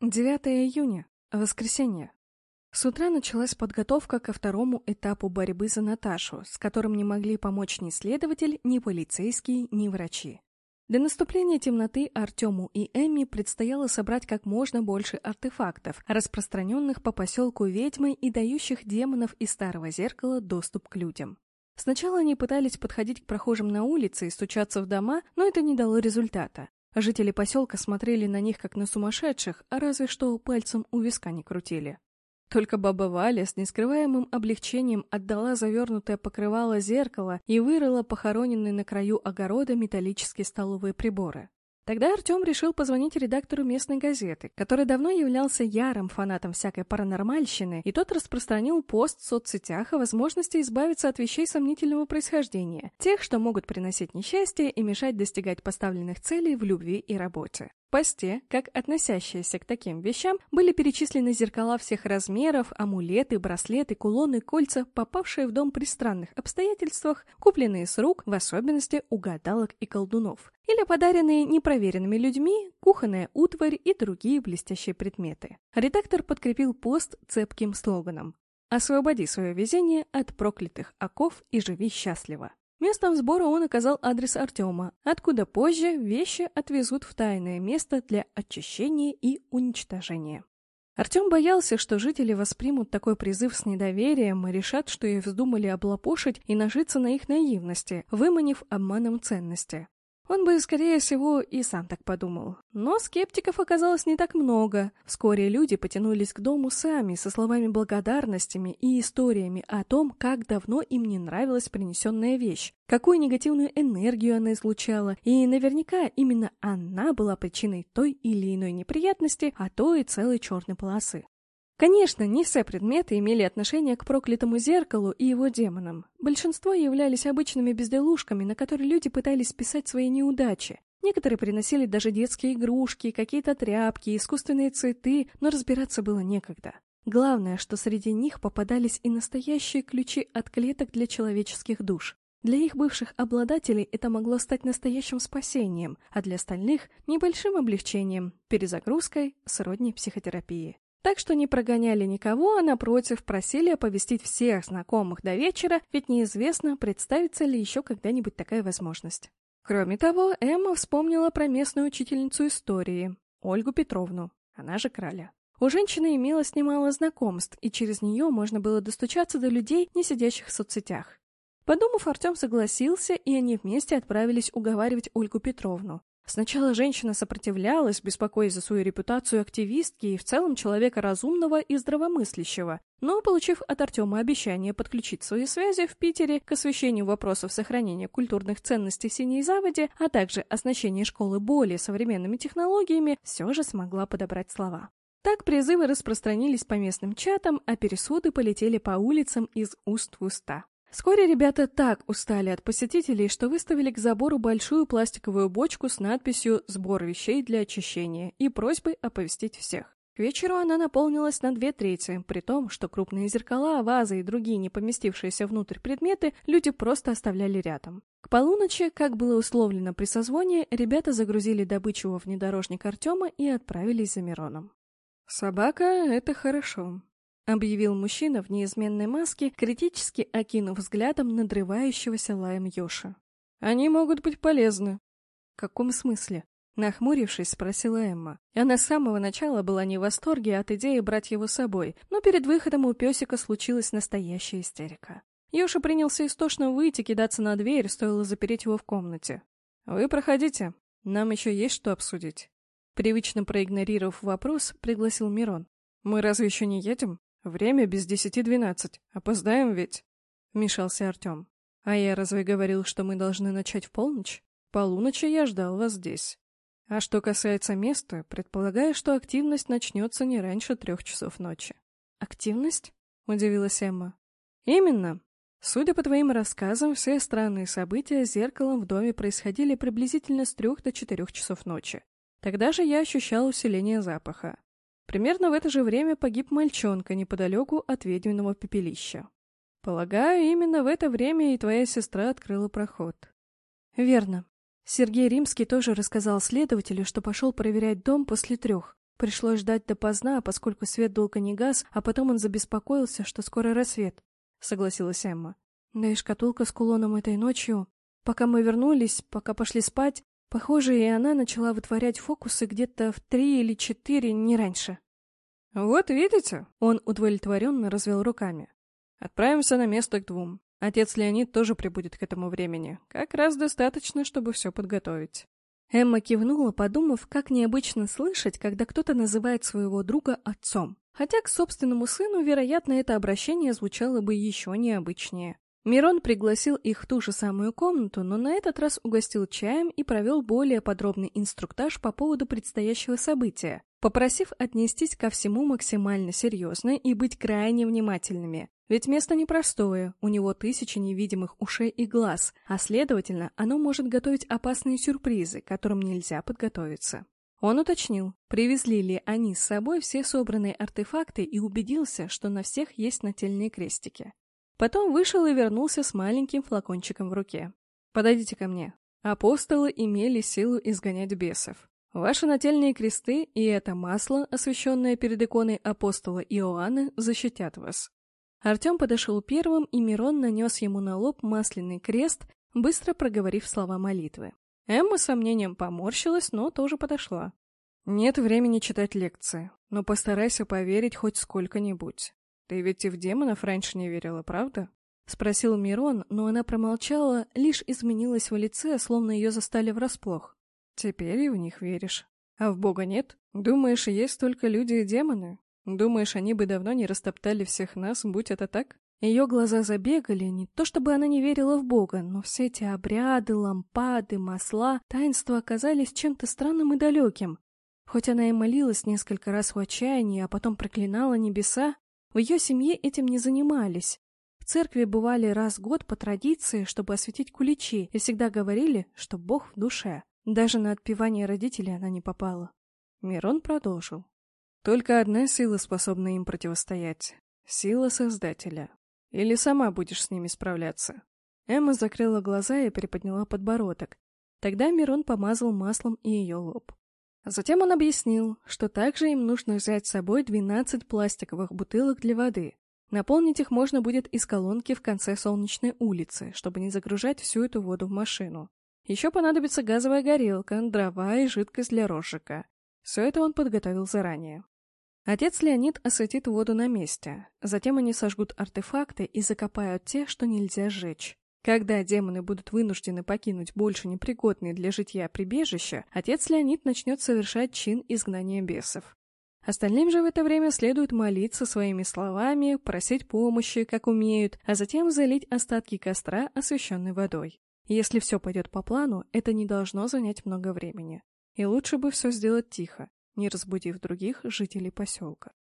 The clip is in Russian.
9 июня. Воскресенье. С утра началась подготовка ко второму этапу борьбы за Наташу, с которым не могли помочь ни следователь, ни полицейский, ни врачи. До наступления темноты Артему и Эмми предстояло собрать как можно больше артефактов, распространенных по поселку ведьмой и дающих демонов из старого зеркала доступ к людям. Сначала они пытались подходить к прохожим на улице и стучаться в дома, но это не дало результата. Жители поселка смотрели на них как на сумасшедших, а разве что пальцем у виска не крутили. Только баба Валя с нескрываемым облегчением отдала завернутое покрывало зеркало и вырыла похороненные на краю огорода металлические столовые приборы. Тогда Артем решил позвонить редактору местной газеты, который давно являлся ярым фанатом всякой паранормальщины, и тот распространил пост в соцсетях о возможности избавиться от вещей сомнительного происхождения, тех, что могут приносить несчастье и мешать достигать поставленных целей в любви и работе. В посте, как относящиеся к таким вещам, были перечислены зеркала всех размеров, амулеты, браслеты, кулоны, кольца, попавшие в дом при странных обстоятельствах, купленные с рук, в особенности у гадалок и колдунов, или подаренные непроверенными людьми, кухонная утварь и другие блестящие предметы. Редактор подкрепил пост цепким слоганом «Освободи свое везение от проклятых оков и живи счастливо». Местом сбора он указал адрес Артема, откуда позже вещи отвезут в тайное место для очищения и уничтожения. Артем боялся, что жители воспримут такой призыв с недоверием и решат, что их вздумали облапошить и нажиться на их наивности, выманив обманом ценности. Он бы, скорее всего, и сам так подумал. Но скептиков оказалось не так много. Вскоре люди потянулись к дому сами, со словами благодарностями и историями о том, как давно им не нравилась принесенная вещь, какую негативную энергию она излучала, и наверняка именно она была причиной той или иной неприятности, а то и целой черной полосы. Конечно, не все предметы имели отношение к проклятому зеркалу и его демонам. Большинство являлись обычными безделушками, на которые люди пытались списать свои неудачи. Некоторые приносили даже детские игрушки, какие-то тряпки, искусственные цветы, но разбираться было некогда. Главное, что среди них попадались и настоящие ключи от клеток для человеческих душ. Для их бывших обладателей это могло стать настоящим спасением, а для остальных – небольшим облегчением, перезагрузкой, сродни психотерапии. Так что не прогоняли никого, а напротив просили оповестить всех знакомых до вечера, ведь неизвестно, представится ли еще когда-нибудь такая возможность. Кроме того, Эмма вспомнила про местную учительницу истории, Ольгу Петровну, она же Краля. У женщины имелось немало знакомств, и через нее можно было достучаться до людей, не сидящих в соцсетях. Подумав, Артем согласился, и они вместе отправились уговаривать Ольгу Петровну. Сначала женщина сопротивлялась, беспокоясь за свою репутацию активистки и в целом человека разумного и здравомыслящего, но, получив от Артема обещание подключить свои связи в Питере к освещению вопросов сохранения культурных ценностей Синей Заводи, а также оснащения школы более современными технологиями, все же смогла подобрать слова. Так призывы распространились по местным чатам, а пересуды полетели по улицам из уст в уста. Вскоре ребята так устали от посетителей, что выставили к забору большую пластиковую бочку с надписью «Сбор вещей для очищения» и просьбой оповестить всех. К вечеру она наполнилась на две трети, при том, что крупные зеркала, вазы и другие не поместившиеся внутрь предметы люди просто оставляли рядом. К полуночи, как было условлено при созвоне, ребята загрузили добычу во внедорожник Артема и отправились за Мироном. «Собака — это хорошо», объявил мужчина в неизменной маске, критически окинув взглядом надрывающегося лаем Йоши. «Они могут быть полезны». «В каком смысле?» Нахмурившись, спросила Эмма. Она с самого начала была не в восторге от идеи брать его с собой, но перед выходом у песика случилась настоящая истерика. Йоша принялся истошно выйти, кидаться на дверь, стоило запереть его в комнате. «Вы проходите, нам еще есть что обсудить». Привычно проигнорировав вопрос, пригласил Мирон. «Мы разве еще не едем?» Время без десяти двенадцать. Опоздаем ведь?» — вмешался Артем. «А я разве говорил, что мы должны начать в полночь? Полуночи я ждал вас здесь. А что касается места, предполагаю, что активность начнется не раньше трех часов ночи». «Активность?» — удивилась Эмма. «Именно. Судя по твоим рассказам, все странные события с зеркалом в доме происходили приблизительно с трех до четырех часов ночи. Тогда же я ощущал усиление запаха. Примерно в это же время погиб мальчонка неподалеку от ведьминого пепелища. Полагаю, именно в это время и твоя сестра открыла проход. Верно. Сергей Римский тоже рассказал следователю, что пошел проверять дом после трех. Пришлось ждать допоздна, поскольку свет долго не гас, а потом он забеспокоился, что скоро рассвет, — согласилась Эмма. Да и шкатулка с кулоном этой ночью. Пока мы вернулись, пока пошли спать, похоже, и она начала вытворять фокусы где-то в три или четыре, не раньше. «Вот видите?» — он удовлетворенно развел руками. «Отправимся на место к двум. Отец Леонид тоже прибудет к этому времени. Как раз достаточно, чтобы все подготовить». Эмма кивнула, подумав, как необычно слышать, когда кто-то называет своего друга отцом. Хотя к собственному сыну, вероятно, это обращение звучало бы еще необычнее. Мирон пригласил их в ту же самую комнату, но на этот раз угостил чаем и провел более подробный инструктаж по поводу предстоящего события, попросив отнестись ко всему максимально серьезно и быть крайне внимательными. Ведь место непростое, у него тысячи невидимых ушей и глаз, а следовательно, оно может готовить опасные сюрпризы, которым нельзя подготовиться. Он уточнил, привезли ли они с собой все собранные артефакты и убедился, что на всех есть нательные крестики. Потом вышел и вернулся с маленьким флакончиком в руке. «Подойдите ко мне. Апостолы имели силу изгонять бесов. Ваши нательные кресты и это масло, освященное перед иконой апостола Иоанна, защитят вас». Артем подошел первым, и Мирон нанес ему на лоб масляный крест, быстро проговорив слова молитвы. Эмма с сомнением поморщилась, но тоже подошла. «Нет времени читать лекции, но постарайся поверить хоть сколько-нибудь. «Ты ведь и в демонов раньше не верила, правда?» — спросил Мирон, но она промолчала, лишь изменилась в лице, словно ее застали врасплох. «Теперь и в них веришь. А в Бога нет? Думаешь, есть только люди и демоны? Думаешь, они бы давно не растоптали всех нас, будь это так?» Ее глаза забегали, не то чтобы она не верила в Бога, но все эти обряды, лампады, масла, таинства оказались чем-то странным и далеким. Хоть она и молилась несколько раз в отчаянии, а потом проклинала небеса, в ее семье этим не занимались. В церкви бывали раз в год по традиции, чтобы осветить куличи, и всегда говорили, что Бог в душе. Даже на отпевание родителей она не попала. Мирон продолжил. Только одна сила способна им противостоять. Сила Создателя. Или сама будешь с ними справляться. Эмма закрыла глаза и приподняла подбородок. Тогда Мирон помазал маслом и ее лоб. Затем он объяснил, что также им нужно взять с собой 12 пластиковых бутылок для воды. Наполнить их можно будет из колонки в конце Солнечной улицы, чтобы не загружать всю эту воду в машину. Еще понадобится газовая горелка, дрова и жидкость для розжига. Все это он подготовил заранее. Отец Леонид осветит воду на месте. Затем они сожгут артефакты и закопают те, что нельзя сжечь. Когда демоны будут вынуждены покинуть больше непригодные для житья прибежища, отец Леонид начнет совершать чин изгнания бесов. Остальным же в это время следует молиться своими словами, просить помощи, как умеют, а затем залить остатки костра освященной водой. Если все пойдет по плану, это не должно занять много времени. И лучше бы все сделать тихо, не разбудив других жителей поселка.